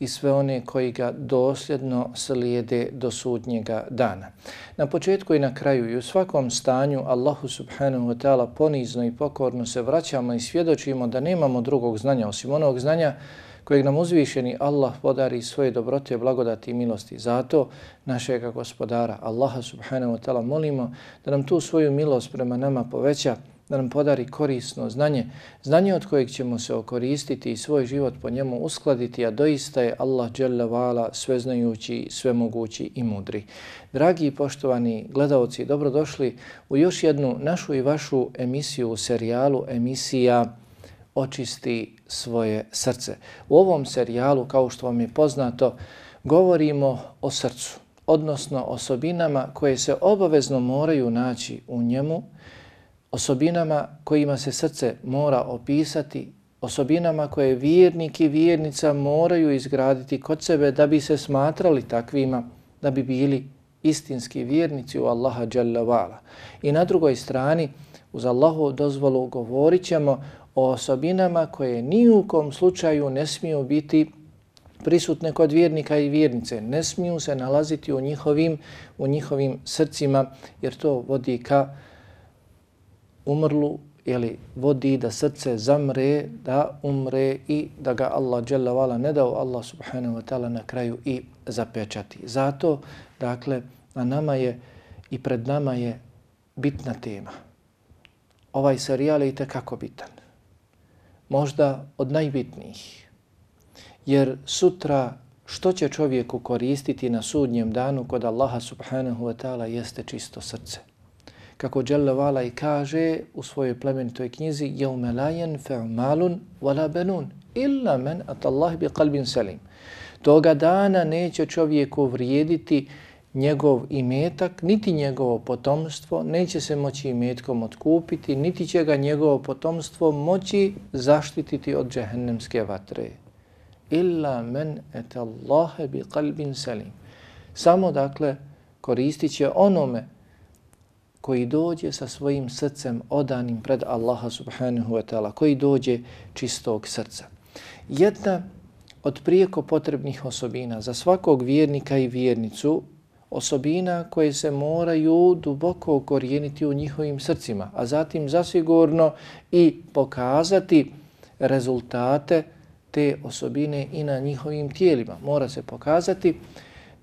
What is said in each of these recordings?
i sve one koji ga dosljedno slijede do sudnjega dana. Na početku i na kraju i u svakom stanju Allahu subhanahu wa ta'ala ponizno i pokorno se vraćamo i svjedočimo da nemamo drugog znanja osim onog znanja kojeg nam uzvišeni Allah podari svoje dobrote, blagodati i milosti. Zato našega gospodara Allaha subhanahu wa ta'ala molimo da nam tu svoju milost prema nama poveća da nam podari korisno znanje, znanje od kojeg ćemo se okoristiti i svoj život po njemu uskladiti, a doista je Allah dželle vala sveznajući, svemogući i mudri. Dragi i poštovani gledalci, dobrodošli u još jednu našu i vašu emisiju u serijalu emisija Očisti svoje srce. U ovom serijalu, kao što vam je poznato, govorimo o srcu, odnosno osobinama koje se obavezno moraju naći u njemu, osobinama kojima se srce mora opisati, osobinama koje vjernik i vjernica moraju izgraditi kod sebe da bi se smatrali takvima, da bi bili istinski vjernici u Allaha Jalla Vala. I na drugoj strani, uz Allahu dozvolu, govorit o osobinama koje ni u kom slučaju ne smiju biti prisutne kod vjernika i vjernice. Ne smiju se nalaziti u njihovim, u njihovim srcima jer to vodi ka umrlu ili vodi da srce zamre, da umre i da ga Allah dželle vala ne dao Allah subhanahu wa ta'ala na kraju i zapečati. Zato, dakle, na nama je i pred nama je bitna tema. Ovaj serijal je kako bitan. Možda od najbitnijih. Jer sutra što će čovjeku koristiti na sudnjem danu kod Allaha subhanahu wa ta'ala jeste čisto srce kako Jalla Vala i kaže u svojoj plemenitoj knjizi يَوْمَ لَا يَنْفَعْ مَالٌ وَلَا بَنُونَ إِلَّا مَنْ أَتَ اللَّهِ بِقَلْبٍ سَلِيمٍ Toga dana neće čovjeku vrijediti njegov imetak, niti njegovo potomstvo, neće se moći imetkom otkupiti, niti će ga njegovo potomstvo moći zaštititi od džehennemske vatre. Illa men et Allahe bi kalbin selim. Samo dakle koristit će onome koji dođe sa svojim srcem odanim pred Allaha subhanahu wa ta'ala, koji dođe čistog srca. Jedna od prijeko potrebnih osobina za svakog vjernika i vjernicu, osobina koje se moraju duboko ukorijeniti u njihovim srcima, a zatim zasigurno i pokazati rezultate te osobine i na njihovim tijelima. Mora se pokazati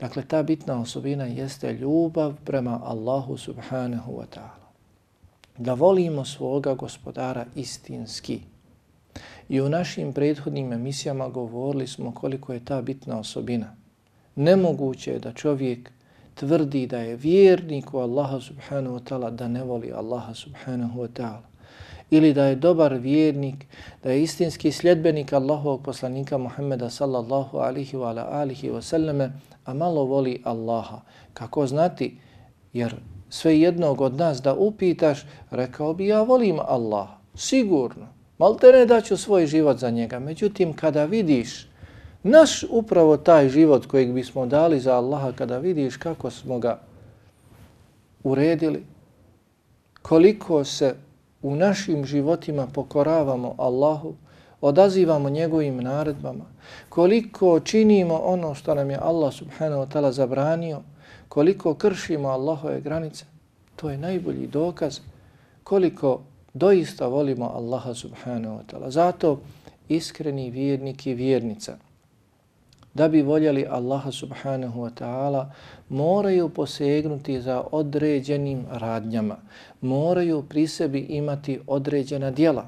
Dakle, ta bitna osobina jeste ljubav prema Allahu subhanahu wa ta'ala. Da volimo svoga gospodara istinski. I u našim prethodnim emisijama govorili smo koliko je ta bitna osobina. Nemoguće je da čovjek tvrdi da je vjernik u Allaha subhanahu wa ta'ala, da ne voli Allaha subhanahu wa ta'ala ili da je dobar vjernik, da je istinski sljedbenik Allahovog poslanika Muhammeda sallallahu alihi wa ala alihi wa sallame, a malo voli Allaha. Kako znati? Jer sve jednog od nas da upitaš, rekao bi ja volim Allaha. Sigurno. Malte ne daću svoj život za njega. Međutim, kada vidiš naš upravo taj život kojeg bismo dali za Allaha, kada vidiš kako smo ga uredili, koliko se u našim životima pokoravamo Allahu, odazivamo njegovim naredbama, koliko činimo ono što nam je Allah subhanahu wa ta'ala zabranio, koliko kršimo Allahove granice, to je najbolji dokaz koliko doista volimo Allaha subhanahu wa ta'ala. Zato iskreni vjernik i vjernica da bi voljeli Allaha subhanahu wa ta'ala, moraju posegnuti za određenim radnjama. Moraju pri sebi imati određena dijela.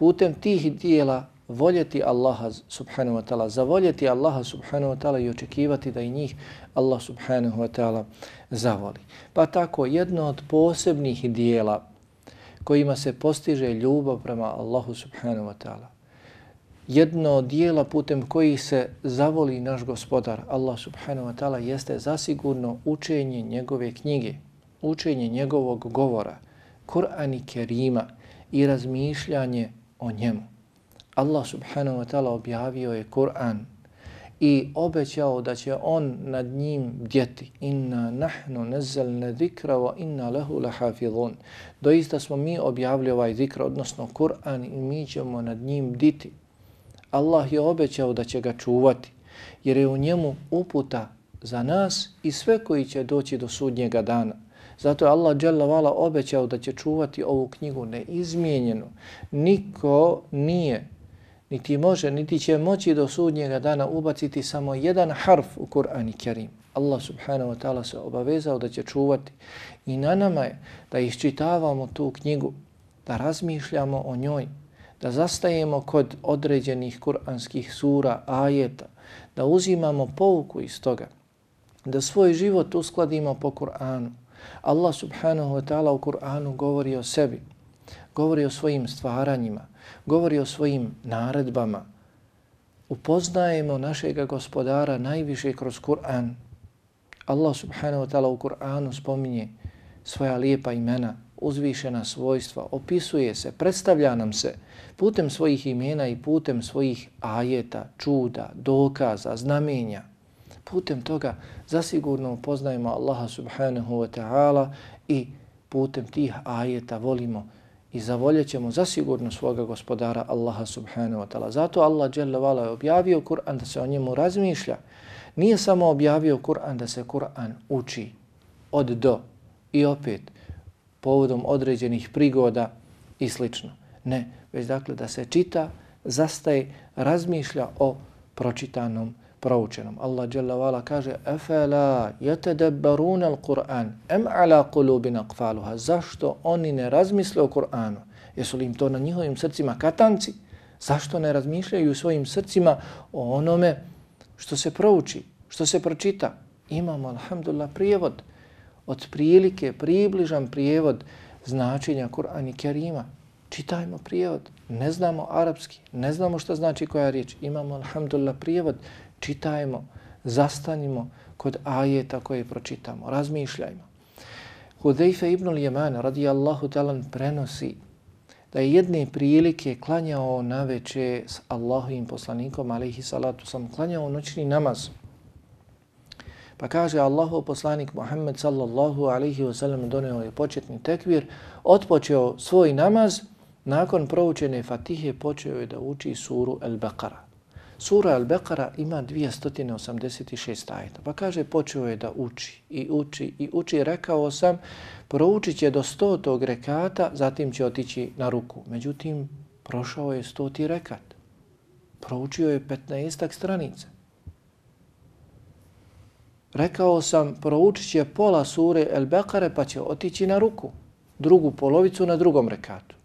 Putem tih dijela voljeti Allaha subhanahu wa ta'ala, zavoljeti Allaha subhanahu wa ta'ala i očekivati da i njih Allah subhanahu wa ta'ala zavoli. Pa tako jedno od posebnih dijela kojima se postiže ljubav prema Allahu subhanahu wa ta'ala, jedno od dijela putem koji se zavoli naš gospodar Allah subhanahu wa ta'ala jeste zasigurno učenje njegove knjige, učenje njegovog govora, Kur'an i Kerima i razmišljanje o njemu. Allah subhanahu wa ta'ala objavio je Kur'an i obećao da će on nad njim bdjeti. Inna nahnu nazzalna zikra wa inna lahu lahafizun. Doista smo mi objavili ovaj zikr, odnosno Kur'an i mi ćemo nad njim bditi. Allah je obećao da će ga čuvati, jer je u njemu uputa za nas i sve koji će doći do sudnjega dana. Zato je Allah dželle obećao da će čuvati ovu knjigu neizmijenjenu. Niko nije niti može, niti će moći do sudnjega dana ubaciti samo jedan harf u Kur'an i Kerim. Allah subhanahu wa ta'ala se obavezao da će čuvati i na nama je da iščitavamo tu knjigu, da razmišljamo o njoj, da zastajemo kod određenih kuranskih sura, ajeta, da uzimamo pouku iz toga, da svoj život uskladimo po Kur'anu. Allah subhanahu wa ta'ala u Kur'anu govori o sebi, govori o svojim stvaranjima, govori o svojim naredbama. Upoznajemo našeg gospodara najviše kroz Kur'an. Allah subhanahu wa ta'ala u Kur'anu spominje svoja lijepa imena, uzvišena svojstva, opisuje se, predstavlja nam se putem svojih imena i putem svojih ajeta, čuda, dokaza, znamenja. Putem toga zasigurno upoznajemo Allaha subhanahu wa ta'ala i putem tih ajeta volimo i zavoljećemo zasigurno svoga gospodara Allaha subhanahu wa ta'ala. Zato Allah dželle je objavio Kur'an da se o njemu razmišlja. Nije samo objavio Kur'an da se Kur'an uči od do i opet povodom određenih prigoda i slično. Ne, već dakle da se čita, zastaje, razmišlja o pročitanom proučenom. Allah dželle vala kaže: "Afala yatadabbaruna al-Qur'an am ala qulubin aqfaluha?" Zašto oni ne razmisle o Kur'anu? Jesu li im to na njihovim srcima katanci? Zašto ne razmišljaju u svojim srcima o onome što se prouči, što se pročita? Imamo, alhamdulillah, prijevod. Od prilike približan prijevod značenja Kur'an i Kerima. Čitajmo prijevod. Ne znamo arapski, ne znamo što znači koja riječ. Imamo, alhamdulillah, prijevod čitajmo, zastanimo kod ajeta koje pročitamo, razmišljajmo. Hudejfe ibn Ljeman radijallahu talan prenosi da je jedne prilike klanjao na veče s Allahovim poslanikom, alaihi salatu sam, klanjao noćni namaz. Pa kaže Allahov poslanik Muhammed sallallahu alaihi wa sallam donio je početni tekvir, otpočeo svoj namaz, nakon proučene fatihe počeo je da uči suru El-Baqara. Sura Al-Beqara ima 286 ajeta. Pa kaže, počeo je da uči i uči i uči. Rekao sam, proučit će do 100. rekata, zatim će otići na ruku. Međutim, prošao je 100. rekat. Proučio je 15. stranica. Rekao sam, proučit će pola sure El Bekare pa će otići na ruku. Drugu polovicu na drugom rekatu.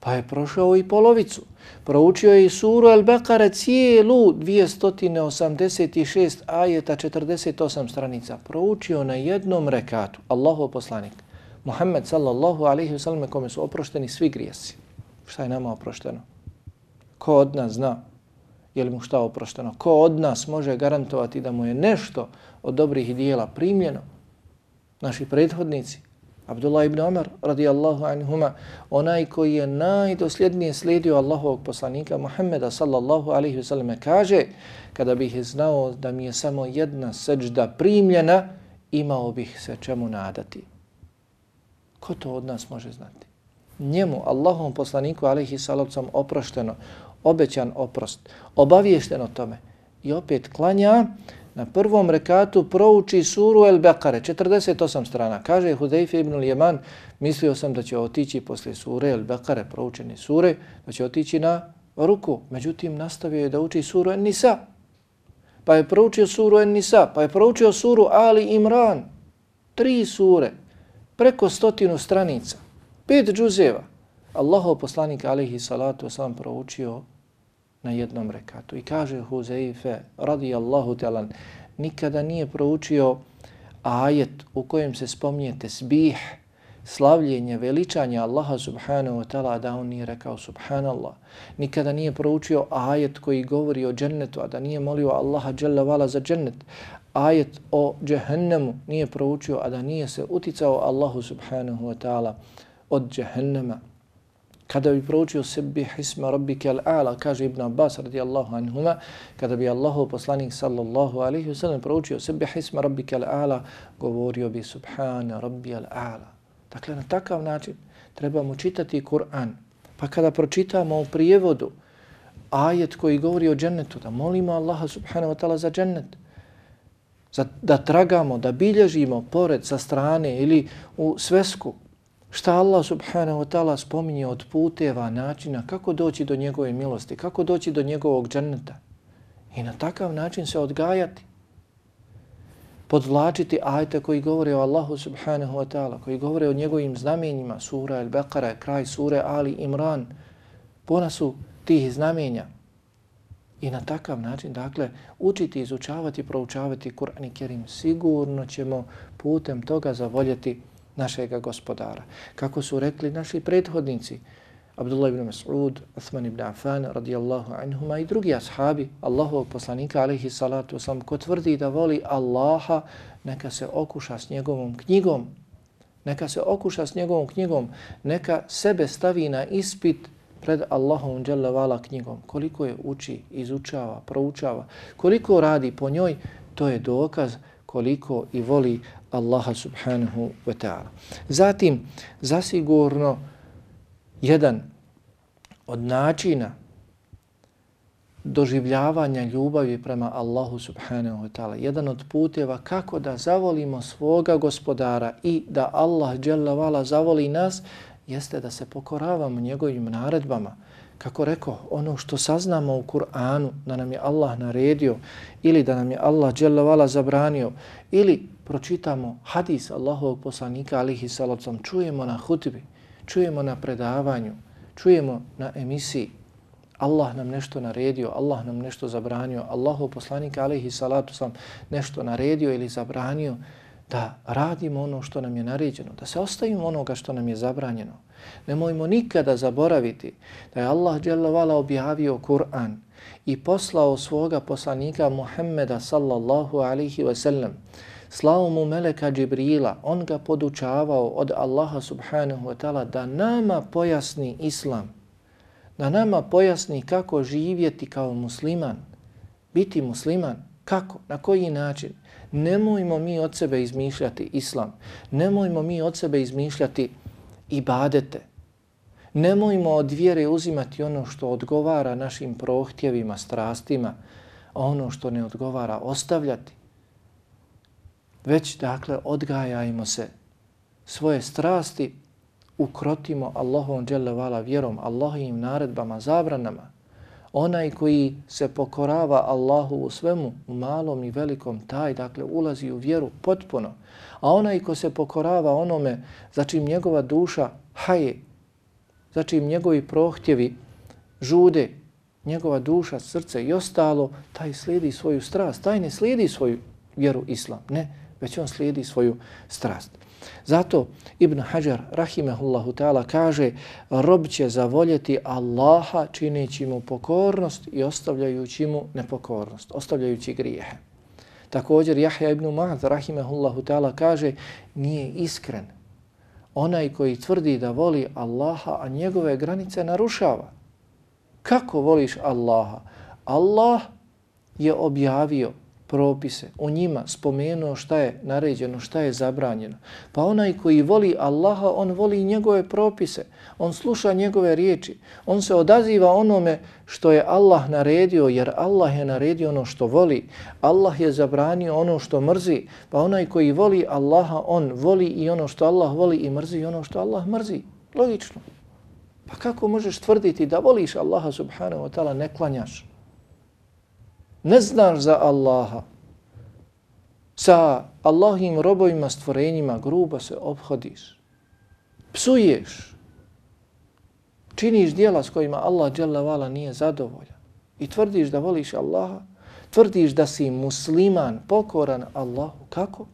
Pa je prošao i polovicu. Proučio je i suru El-Bekare cijelu 286 ajeta 48 stranica. Proučio na jednom rekatu. Allahu poslanik. Muhammed sallallahu alaihi wa sallam kome su oprošteni svi grijesi. Šta je nama oprošteno? Ko od nas zna je li mu šta oprošteno? Ko od nas može garantovati da mu je nešto od dobrih dijela primljeno? Naši prethodnici, Abdullah ibn Omar radijallahu anhuma, onaj koji je najdosljednije slijedio Allahovog poslanika Muhammeda sallallahu alaihi wasallam, kaže kada bih znao da mi je samo jedna seđda primljena, imao bih se čemu nadati. Ko to od nas može znati? Njemu, Allahovom poslaniku alaihi sallam, oprošteno, obećan oprost, obaviješteno tome i opet klanja, na prvom rekatu prouči suru El Bekare, 48 strana. Kaže Hudejfe ibn Ljeman, mislio sam da će otići posle sure El Bekare, proučeni sure, da će otići na ruku. Međutim, nastavio je da uči suru En Nisa. Pa je proučio suru En Nisa, pa je proučio suru Ali Imran. Tri sure, preko stotinu stranica, pet džuzeva. Allahov poslanik alihi salatu sam proučio na jednom rekatu. I kaže Huzeife, radijallahu talan, nikada nije proučio ajet u kojem se spominje tesbih, slavljenje, veličanje Allaha subhanahu wa ta'ala, da on nije rekao subhanallah. Nikada nije proučio ajet koji govori o džennetu, a da nije molio Allaha dželle vala za džennet. Ajet o džehennemu nije proučio, a da nije se uticao Allahu subhanahu wa ta'ala od džehennema. Kada bi proučio sebi hisma rabbike al-a'la, kaže Ibn Abbas radijallahu anhuma, kada bi Allahu poslanik sallallahu alaihi wasallam proučio sebi hisma rabbike al-a'la, govorio bi subhana rabbi al-a'la. Dakle, na takav način trebamo čitati Kur'an. Pa kada pročitamo u prijevodu ajet koji govori o džennetu, da molimo Allaha subhanahu wa ta'ala za džennet, za, da tragamo, da bilježimo pored sa strane ili u svesku, šta Allah subhanahu wa ta'ala spominje od puteva, načina, kako doći do njegove milosti, kako doći do njegovog dženneta. I na takav način se odgajati podvlačiti ajte koji govore o Allahu subhanahu wa ta'ala, koji govore o njegovim znamenjima, sura El-Bekara, kraj sure Ali Imran, pona su tih znamenja. I na takav način, dakle, učiti, izučavati, proučavati Kur'an i Kerim, sigurno ćemo putem toga zavoljeti našega gospodara. Kako su rekli naši prethodnici, Abdullah ibn Mas'ud, Uthman ibn Affan radijallahu anhuma i drugi ashabi Allahovog poslanika alaihi salatu wasalam ko tvrdi da voli Allaha neka se okuša s njegovom knjigom. Neka se okuša s njegovom knjigom. Neka sebe stavi na ispit pred Allahom dželevala knjigom. Koliko je uči, izučava, proučava koliko radi po njoj to je dokaz koliko i voli Allaha subhanahu wa ta'ala zatim zasigurno jedan od načina doživljavanja ljubavi prema Allahu subhanahu wa ta'ala, jedan od puteva kako da zavolimo svoga gospodara i da Allah dželle vala zavoli nas, jeste da se pokoravamo njegovim naredbama. Kako rekao, ono što saznamo u Kur'anu, da nam je Allah naredio ili da nam je Allah dželle vala zabranio ili pročitamo hadis Allahovog poslanika alihi salacom, čujemo na hutbi, čujemo na predavanju, čujemo na emisiji. Allah nam nešto naredio, Allah nam nešto zabranio, Allahov poslanika alihi salatu sam nešto naredio ili zabranio, da radimo ono što nam je naređeno, da se ostavimo onoga što nam je zabranjeno. Nemojmo nikada zaboraviti da je Allah dželovala objavio Kur'an i poslao svoga poslanika Muhammeda sallallahu alaihi ve sellem, slao mu meleka Džibrila, on ga podučavao od Allaha subhanahu wa ta'ala da nama pojasni islam, da nama pojasni kako živjeti kao musliman, biti musliman, kako, na koji način. Nemojmo mi od sebe izmišljati islam, nemojmo mi od sebe izmišljati ibadete, nemojmo od vjere uzimati ono što odgovara našim prohtjevima, strastima, a ono što ne odgovara ostavljati. Već dakle odgajajmo se. Svoje strasti ukrotimo Allahom dželle vala vjerom, Allahovim naredbama, zabranama. Onaj koji se pokorava Allahu u svemu, u malom i velikom, taj dakle ulazi u vjeru potpuno. A onaj ko se pokorava onome za čim njegova duša haje, za čim njegovi prohtjevi žude, njegova duša, srce i ostalo, taj slijedi svoju strast, taj ne slijedi svoju vjeru islam. Ne, već on slijedi svoju strast. Zato Ibn Hajar rahimehullahu ta'ala kaže rob će zavoljeti Allaha čineći mu pokornost i ostavljajući mu nepokornost, ostavljajući grijehe. Također Jahja ibn Ma'ad rahimehullahu ta'ala kaže nije iskren onaj koji tvrdi da voli Allaha, a njegove granice narušava. Kako voliš Allaha? Allah je objavio propise, o njima spomenuo šta je naređeno, šta je zabranjeno. Pa onaj koji voli Allaha, on voli njegove propise, on sluša njegove riječi, on se odaziva onome što je Allah naredio, jer Allah je naredio ono što voli, Allah je zabranio ono što mrzi, pa onaj koji voli Allaha, on voli i ono što Allah voli i mrzi ono što Allah mrzi. Logično. Pa kako možeš tvrditi da voliš Allaha subhanahu wa ta'ala, ne klanjaš? Ne znaš za Allaha, sa Allahim robovima, stvorenjima, grubo se obhodiš, psuješ, činiš dijela s kojima Allah vala nije zadovoljan. i tvrdiš da voliš Allaha, tvrdiš da si musliman, pokoran Allahu, kako?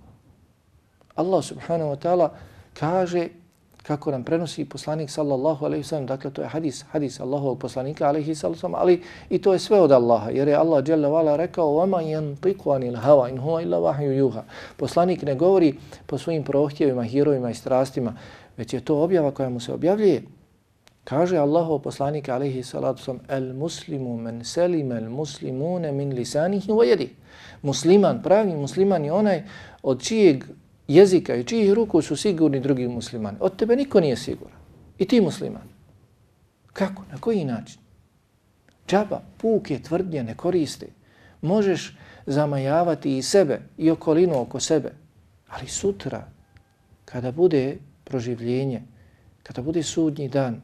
Allah subhanahu wa ta'ala kaže kako nam prenosi poslanik sallallahu alejhi ve sellem dakle to je hadis hadis Allahovog poslanika alejhi sallam ali i to je sve od Allaha jer je Allah dželle vala rekao wa ma yantiqu anil hawa in huwa illa wahyu yuha. Poslanik ne govori po svojim prohtjevima herojima i strastima već je to objava koja mu se objavljuje. Kaže Allahov poslanik alejhi salatu sallam el muslimu men salima el muslimuna min lisanihi wa yadihi musliman pravi musliman je onaj od čijeg jezika i čijih ruku su sigurni drugi muslimani. Od tebe niko nije siguran. I ti musliman. Kako? Na koji način? Džaba, puke tvrdnje ne koristi. Možeš zamajavati i sebe i okolinu oko sebe. Ali sutra, kada bude proživljenje, kada bude sudnji dan,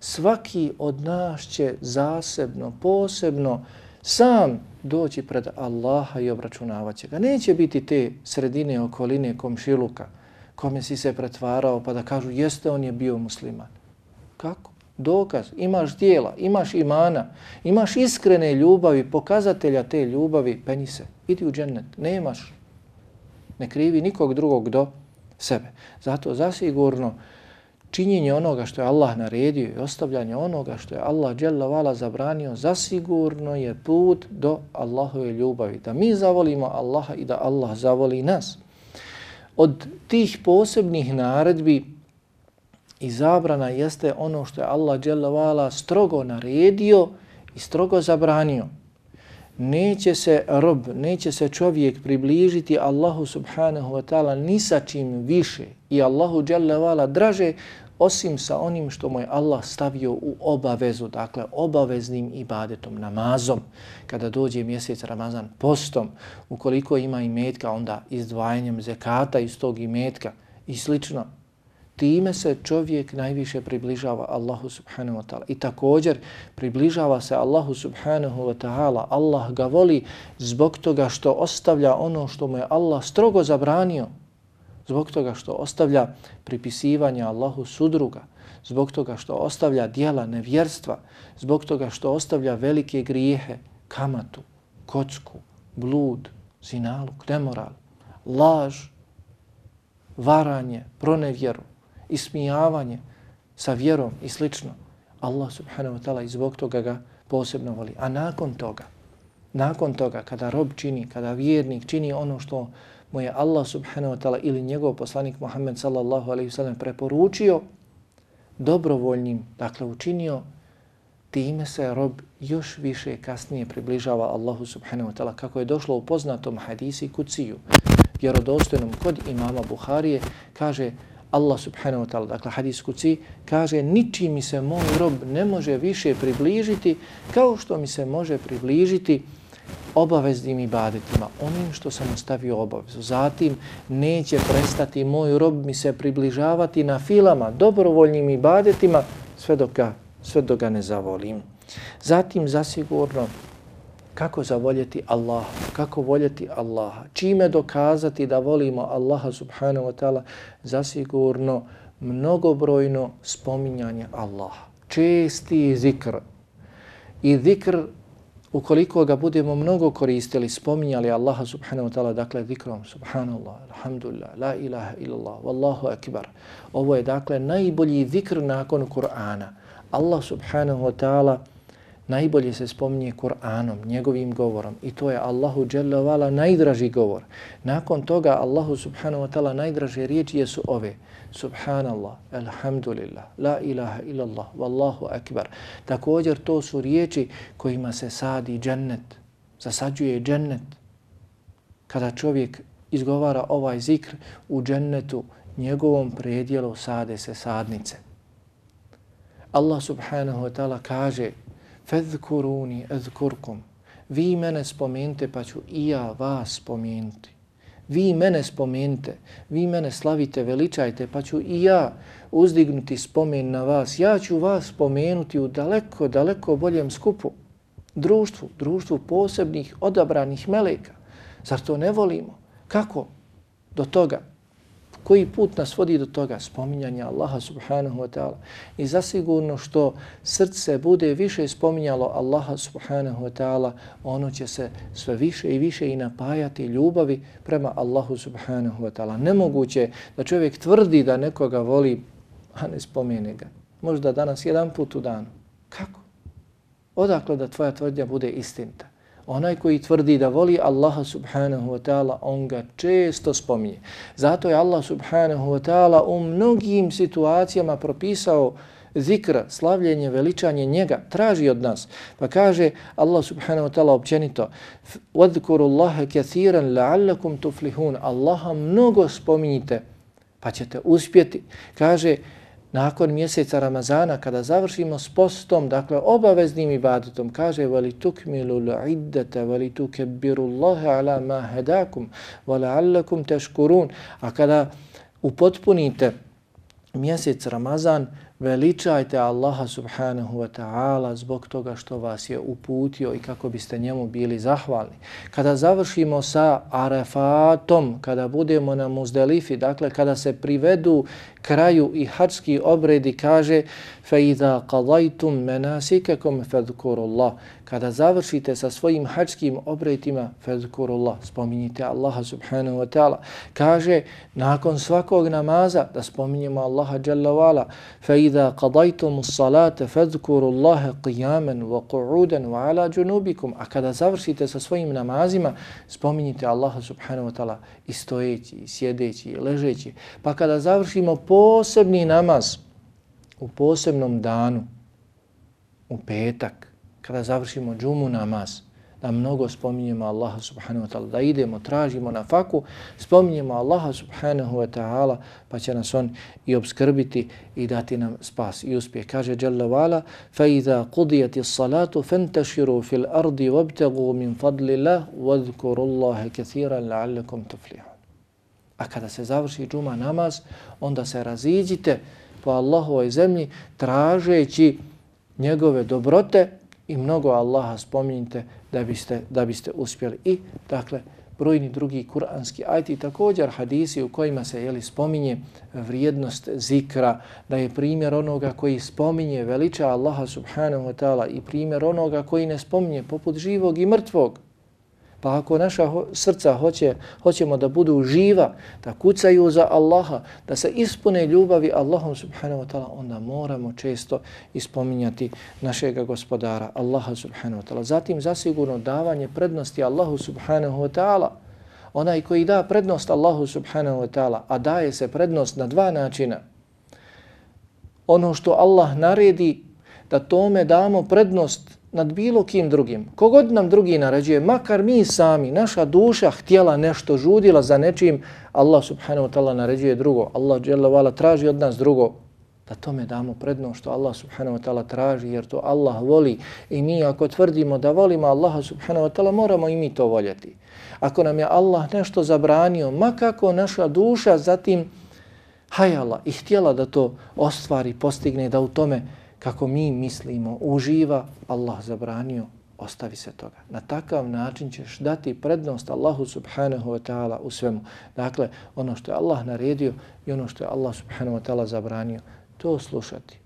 svaki od nas će zasebno, posebno, sam doći pred Allaha i obračunavat će ga. Neće biti te sredine okoline komšiluka kome si se pretvarao pa da kažu jeste on je bio musliman. Kako? Dokaz. Imaš dijela, imaš imana, imaš iskrene ljubavi, pokazatelja te ljubavi, penji se. Idi u džennet. Nemaš. Ne krivi nikog drugog do sebe. Zato zasigurno činjenje onoga što je Allah naredio i ostavljanje onoga što je Allah vala zabranio, zasigurno je put do Allahove ljubavi. Da mi zavolimo Allaha i da Allah zavoli nas. Od tih posebnih naredbi i zabrana jeste ono što je Allah vala strogo naredio i strogo zabranio neće se rob, neće se čovjek približiti Allahu subhanahu wa ta'ala ni sa čim više. I Allahu dželle vala draže osim sa onim što mu je Allah stavio u obavezu, dakle obaveznim ibadetom, namazom, kada dođe mjesec Ramazan, postom, ukoliko ima imetka, onda izdvajanjem zekata iz tog imetka i slično, time se čovjek najviše približava Allahu subhanahu wa ta'ala. I također približava se Allahu subhanahu wa ta'ala. Allah ga voli zbog toga što ostavlja ono što mu je Allah strogo zabranio. Zbog toga što ostavlja pripisivanje Allahu sudruga. Zbog toga što ostavlja dijela nevjerstva. Zbog toga što ostavlja velike grijehe, kamatu, kocku, blud, zinaluk, nemoral, laž, varanje, pronevjeru, ismijavanje sa vjerom i slično, Allah subhanahu wa ta'ala i zbog toga ga posebno voli. A nakon toga, nakon toga, kada rob čini, kada vjernik čini ono što mu je Allah subhanahu wa ta'ala ili njegov poslanik Muhammed sallallahu alaihi sallam preporučio, dobrovoljnim, dakle učinio, time se rob još više kasnije približava Allahu subhanahu wa ta'ala kako je došlo u poznatom hadisi kuciju, vjerodostojnom kod imama Buharije, kaže Allah subhanahu wa ta'ala, dakle hadis kuci, kaže niči mi se moj rob ne može više približiti kao što mi se može približiti obaveznim ibadetima, onim što sam ostavio obavezu. Zatim neće prestati moj rob mi se približavati na filama, dobrovoljnim ibadetima, sve dok ga, sve dok ga ne zavolim. Zatim zasigurno kako zavoljeti Allaha, kako voljeti Allaha, čime dokazati da volimo Allaha subhanahu wa ta'ala, zasigurno mnogobrojno spominjanje Allaha. Česti zikr. I zikr, ukoliko ga budemo mnogo koristili, spominjali Allaha subhanahu wa ta'ala, dakle zikrom, subhanallah, alhamdulillah, la ilaha illallah, wallahu akbar. Ovo je dakle najbolji zikr nakon Kur'ana. Allah subhanahu wa ta'ala najbolje se spominje Kur'anom, njegovim govorom i to je Allahu dželovala vala najdraži govor. Nakon toga Allahu subhanahu wa ta'ala najdraže riječi jesu ove. Subhanallah, alhamdulillah, la ilaha illallah, wallahu akbar. Također to su riječi kojima se sadi džennet, zasađuje džennet. Kada čovjek izgovara ovaj zikr u džennetu, njegovom predjelu sade se sadnice. Allah subhanahu wa ta'ala kaže Fadhkuruni azkurkum. Vi mene spomenite pa ću i ja vas spomenuti. Vi mene spomenite, vi mene slavite, veličajte pa ću i ja uzdignuti spomen na vas. Ja ću vas spomenuti u daleko, daleko boljem skupu. Društvu, društvu posebnih odabranih meleka. Zar to ne volimo? Kako? Do toga Koji put nas vodi do toga? Spominjanja Allaha subhanahu wa ta'ala. I zasigurno što srce bude više spominjalo Allaha subhanahu wa ta'ala, ono će se sve više i više i napajati ljubavi prema Allahu subhanahu wa ta'ala. Nemoguće da čovjek tvrdi da nekoga voli, a ne spomene ga. Možda danas jedan put u danu. Kako? Odakle da tvoja tvrdnja bude istinta? Onaj koji tvrdi da voli Allaha subhanahu wa ta'ala, on ga često spominje. Zato je Allah subhanahu wa ta'ala u mnogim situacijama propisao zikr, slavljenje, veličanje njega, traži od nas. Pa kaže Allah subhanahu wa ta'ala općenito وَذْكُرُ اللَّهَ كَثِيرًا لَعَلَّكُمْ تُفْلِهُونَ Allaha mnogo spominjite pa ćete uspjeti. Kaže nakon mjeseca Ramazana, kada završimo s postom, dakle obaveznim ibadetom, kaže veli tukmilu l'iddata, veli tukebbiru Allahe ala ma hedakum, vali allakum teškurun. A kada upotpunite mjesec Ramazan, veličajte Allaha subhanahu wa ta'ala zbog toga što vas je uputio i kako biste njemu bili zahvalni. Kada završimo sa arefatom, kada budemo na muzdelifi, dakle kada se privedu kraju i hačski obredi, kaže فَإِذَا قَضَيْتُمْ مَنَاسِكَكُمْ فَذْكُرُ اللَّهِ kada završite sa svojim hađskim obretima, fezkurullah, spominjite Allaha subhanahu wa ta'ala, kaže nakon svakog namaza da spominjemo Allaha jalla wa'ala, fe idha qadajtum salate fezkurullahe qiyamen wa qu'uden wa ala džunubikum, a kada završite sa svojim namazima, spominjite Allaha subhanahu wa ta'ala i stojeći, i sjedeći, i ležeći. Pa kada završimo posebni namaz u posebnom danu, u petak, kada završimo džumu namaz, da mnogo spominjemo Allaha subhanahu wa ta'ala, da idemo, tražimo na faku, spominjemo Allaha subhanahu wa ta'ala, pa će nas on i obskrbiti i dati nam spas i uspjeh. Kaže Jalla wa'ala, فَإِذَا قُضِيَتِ الصَّلَاةُ فَانْتَشِرُوا فِي الْأَرْضِ وَابْتَغُوا مِنْ فَضْلِ اللَّهِ وَذْكُرُوا اللَّهَ كَثِيرًا لَعَلَّكُمْ تُفْلِحُونَ A kada se završi džuma namaz, onda se raziđite, po Allahovoj zemlji tražeći njegove dobrote i mnogo Allaha spominjite da biste, da biste uspjeli. I, dakle, brojni drugi kuranski ajti, također hadisi u kojima se jeli, spominje vrijednost zikra, da je primjer onoga koji spominje veliča Allaha subhanahu wa ta'ala i primjer onoga koji ne spominje poput živog i mrtvog. Pa ako naša srca hoće, hoćemo da budu živa, da kucaju za Allaha, da se ispune ljubavi Allahom subhanahu wa ta'ala, onda moramo često ispominjati našega gospodara Allaha subhanahu wa ta'ala. Zatim zasigurno davanje prednosti Allahu subhanahu wa ta'ala. Onaj koji da prednost Allahu subhanahu wa ta'ala, a daje se prednost na dva načina. Ono što Allah naredi da tome damo prednost nad bilo kim drugim. Kogod nam drugi naređuje, makar mi sami, naša duša htjela nešto, žudila za nečim, Allah subhanahu wa ta'ala naređuje drugo. Allah vala, traži od nas drugo. Da tome damo prednost što Allah subhanahu wa ta'ala traži, jer to Allah voli. I mi ako tvrdimo da volimo Allaha subhanahu wa ta'ala, moramo i mi to voljeti. Ako nam je Allah nešto zabranio, makako naša duša zatim hajala i htjela da to ostvari, postigne, da u tome kako mi mislimo, uživa, Allah zabranio, ostavi se toga. Na takav način ćeš dati prednost Allahu subhanahu wa ta'ala u svemu. Dakle, ono što je Allah naredio i ono što je Allah subhanahu wa ta'ala zabranio, to slušati.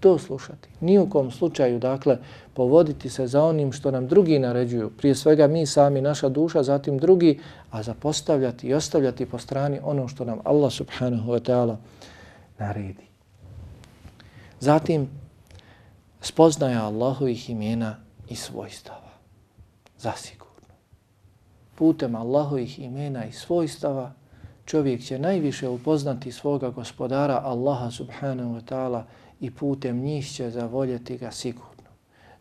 To slušati. Ni u kom slučaju, dakle, povoditi se za onim što nam drugi naređuju. Prije svega mi sami, naša duša, zatim drugi, a zapostavljati i ostavljati po strani ono što nam Allah subhanahu wa ta'ala naredi. Zatim, spoznaja Allahovih imena i svojstava. Zasigurno. Putem Allahovih imena i svojstava čovjek će najviše upoznati svoga gospodara Allaha subhanahu wa ta'ala i putem njih će zavoljeti ga sigurno.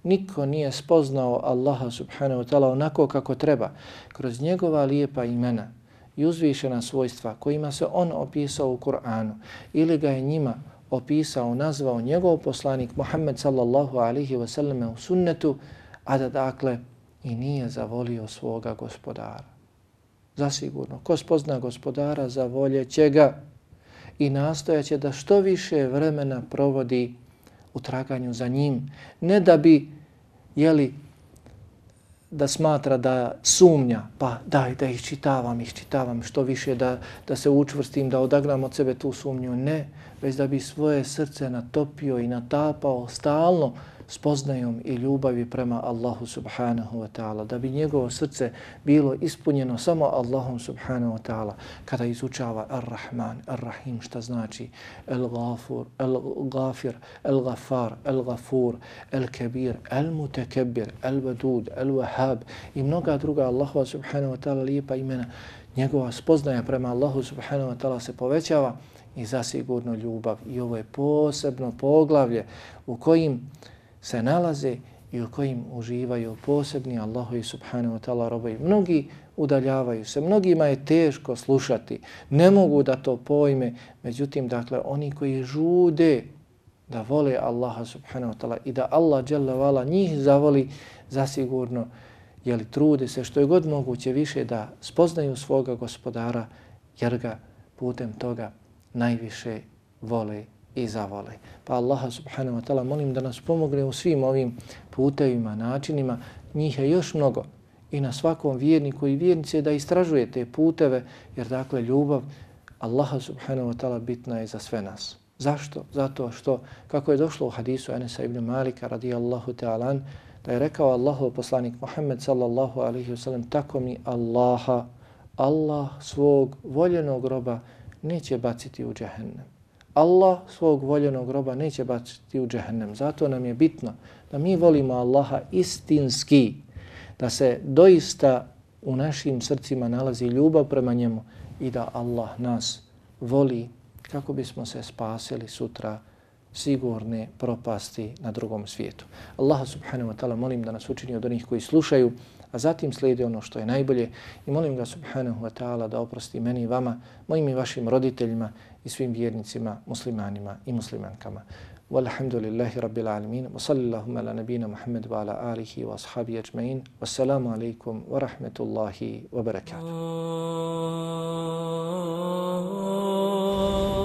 Niko nije spoznao Allaha subhanahu wa ta'ala onako kako treba kroz njegova lijepa imena i uzvišena svojstva kojima se on opisao u Kur'anu ili ga je njima opisao, nazvao njegov poslanik Muhammed sallallahu alihi wasallam u sunnetu, a da dakle i nije zavolio svoga gospodara. Zasigurno, ko spozna gospodara, zavolje će ga i nastojaće da što više vremena provodi u traganju za njim. Ne da bi, jeli, da smatra da sumnja, pa daj da ih čitavam, ih čitavam što više, da, da se učvrstim, da odagnam od sebe tu sumnju. Ne, već da bi svoje srce natopio i natapao stalno spoznajom i ljubavi prema Allahu subhanahu wa ta'ala, da bi njegovo srce bilo ispunjeno samo Allahom subhanahu wa ta'ala kada izučava Ar-Rahman, Ar-Rahim, šta znači El-Ghafur, El-Ghafir, El-Ghafar, El-Ghafur, El-Kebir, El-Mutekebir, El-Vadud, El-Wahab i mnoga druga Allahu subhanahu wa ta'ala lijepa imena. Njegova spoznaja prema Allahu subhanahu wa ta'ala se povećava i zasigurno ljubav. I ovo je posebno poglavlje u kojim se nalaze i u kojim uživaju posebni Allahu i subhanahu wa ta'ala robovi. Mnogi udaljavaju se, mnogima je teško slušati, ne mogu da to pojme, međutim, dakle, oni koji žude da vole Allaha subhanahu wa ta'ala i da Allah dželle njih zavoli, zasigurno, jeli trude se što je god moguće više da spoznaju svoga gospodara, jer ga putem toga najviše vole i zavole. Pa Allaha subhanahu wa ta'ala molim da nas pomogne u svim ovim putevima, načinima. Njih je još mnogo i na svakom vjerniku i vjernice da istražuje te puteve, jer dakle ljubav Allaha subhanahu wa ta'ala bitna je za sve nas. Zašto? Zato što, kako je došlo u hadisu Anasa ibn Malika radijallahu ta'ala, da je rekao Allahu poslanik Muhammed sallallahu alaihi wasallam, tako mi Allaha, Allah svog voljenog roba neće baciti u džehennem Allah svog voljenog roba neće baciti u džehennem. Zato nam je bitno da mi volimo Allaha istinski, da se doista u našim srcima nalazi ljubav prema njemu i da Allah nas voli kako bismo se spasili sutra sigurne propasti na drugom svijetu. Allah subhanahu wa ta'ala molim da nas učini od onih koji slušaju, a zatim slijedi ono što je najbolje i molim ga subhanahu wa ta'ala da oprosti meni i vama, mojim i vašim roditeljima i svim vjernicima, muslimanima i muslimankama. Walhamdulillahi rabbil alamin. Wa sallallahu ala nabina Muhammad wa ala alihi wa ashabi ajma'in. Wassalamu alaikum wa rahmatullahi wa barakatuh. Oh.